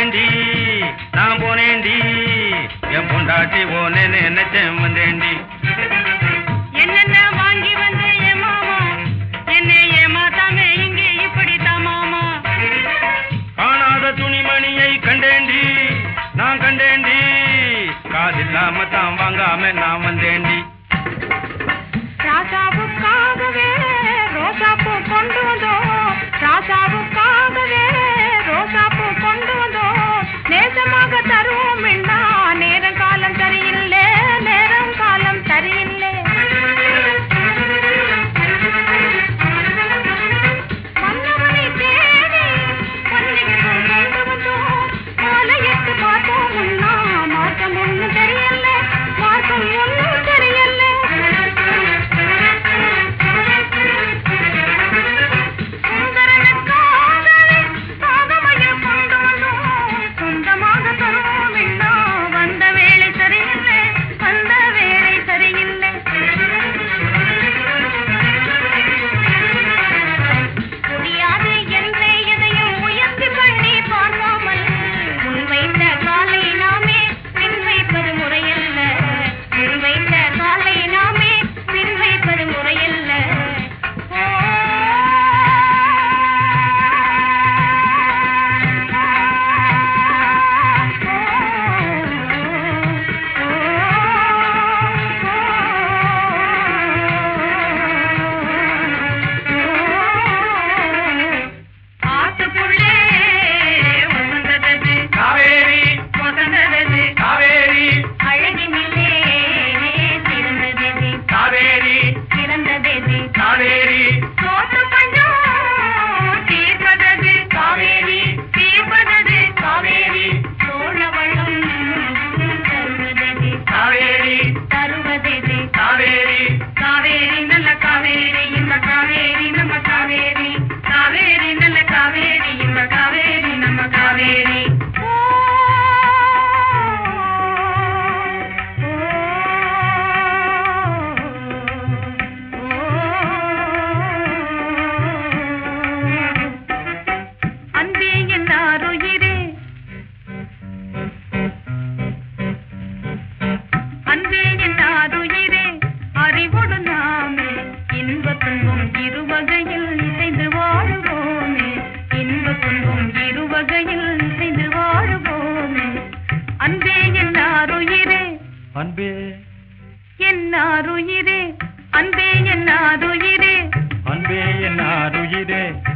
வந்தேண்டி நான் போனேண்டி. என் பொண்டாட்டி போனே நினைச்சேன் வந்தேண்டி. என்னென்ன வாங்கி வந்த என் மாமா? என்னை ஏமாத்தாமே இங்கே இப்படி தாமாமா காணாத துணிமணியை கண்டேண்டி. நான் கண்டேண்டி. காதில்லாம தான் வாங்காம நான் வந்தேன். அன்பே. என்னாருயிரே? அன்பே என்னாருயிரே? அன்பே என்னாருயிரே?